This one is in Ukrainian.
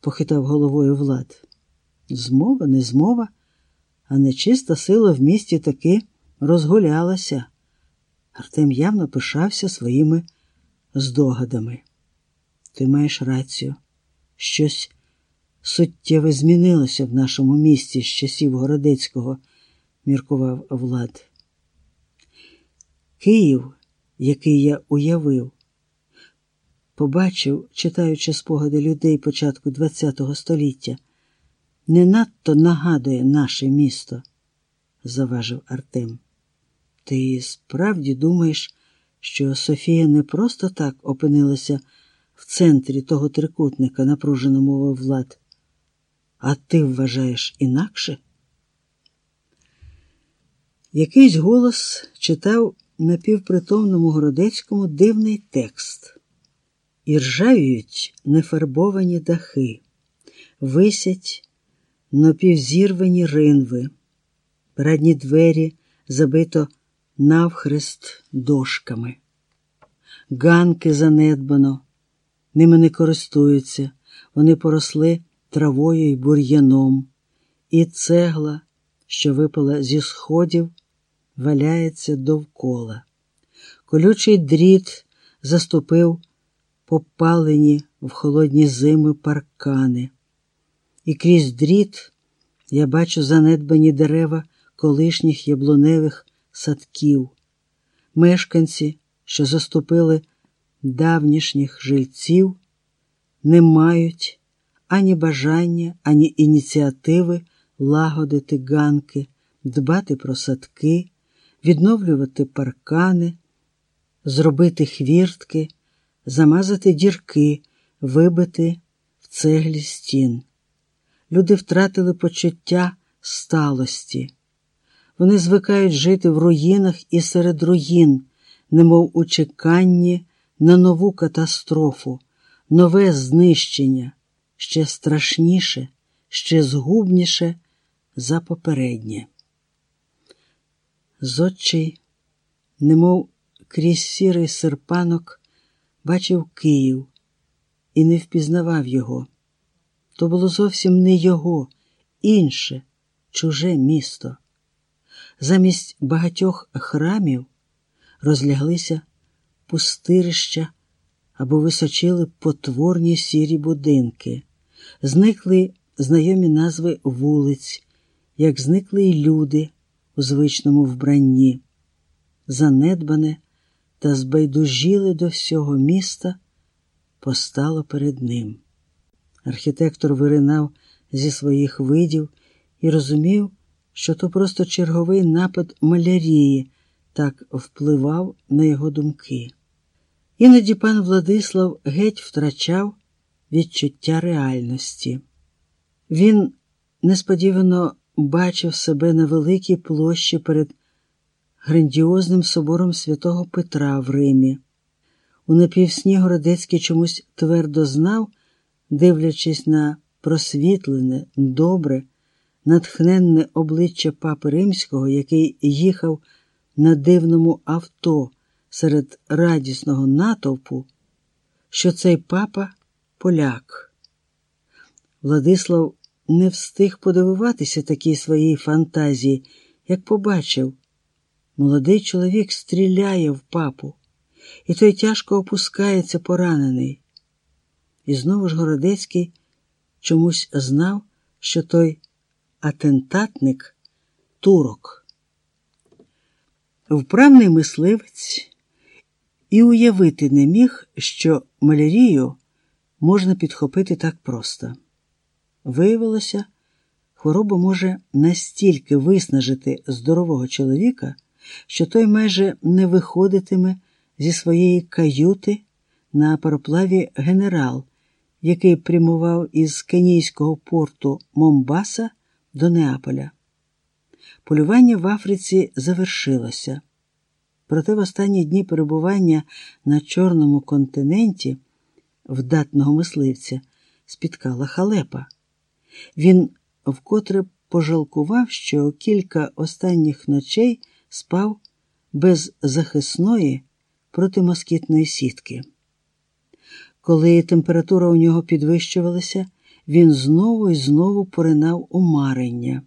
похитав головою Влад. Змова, не змова, а нечиста сила в місті таки розгулялася. Артем явно пишався своїми здогадами. Ти маєш рацію. Щось суттєве змінилося в нашому місті з часів Городецького, міркував Влад. Київ, який я уявив, побачив, читаючи спогади людей початку ХХ століття, не надто нагадує наше місто, заважив Артем. Ти справді думаєш, що Софія не просто так опинилася в центрі того трикутника, напружено мовив Влад. А ти вважаєш інакше? Якийсь голос читав напівпритомному Городецькому дивний текст. І ржавіють нефарбовані дахи, висять напівзірвані ринви, передні двері забито навхрест дошками, ганки занедбано, ними не користуються, вони поросли травою й бур'яном, і цегла, що випала зі сходів, валяється довкола. Колючий дріт заступив попалені в холодні зими паркани, і крізь дріт я бачу занедбані дерева колишніх яблуневих садків, мешканці, що заступили давнішніх жильців, не мають ані бажання, ані ініціативи лагодити ганки, дбати про садки, відновлювати паркани, зробити хвіртки, замазати дірки, вибити в цеглі стін. Люди втратили почуття сталості. Вони звикають жити в руїнах і серед руїн, немов у чеканні на нову катастрофу, нове знищення, ще страшніше, ще згубніше за попереднє. Зодчий, немов крізь сірий серпанок, бачив Київ і не впізнавав його. То було зовсім не його, інше, чуже місто. Замість багатьох храмів розляглися пустирища або височили потворні сірі будинки, зникли знайомі назви вулиць, як зникли й люди у звичному вбранні, занедбане та збайдужіле до всього міста постало перед ним. Архітектор виринав зі своїх видів і розумів, що то просто черговий напад малярії так впливав на його думки. Іноді пан Владислав геть втрачав відчуття реальності. Він несподівано бачив себе на великій площі перед грандіозним собором святого Петра в Римі. У напівсні Городецький чомусь твердо знав, дивлячись на просвітлене, добре, натхненне обличчя папи Римського, який їхав на дивному авто серед радісного натовпу, що цей папа поляк. Владислав не встиг подивуватися такій своїй фантазії, як побачив, молодий чоловік стріляє в папу, і той тяжко опускається поранений. І знову ж Городецький чомусь знав, що той атентатник турок. Вправний мисливець і уявити не міг, що малярію можна підхопити так просто. Виявилося, хвороба може настільки виснажити здорового чоловіка, що той майже не виходитиме зі своєї каюти на пароплаві генерал, який прямував із кенійського порту Момбаса до Неаполя. Полювання в Африці завершилося. Проте в останні дні перебування на Чорному континенті вдатного мисливця спіткала халепа. Він вкотре пожалкував, що кілька останніх ночей спав без захисної протимоскітної сітки. Коли температура у нього підвищувалася, він знову і знову поринав у марення.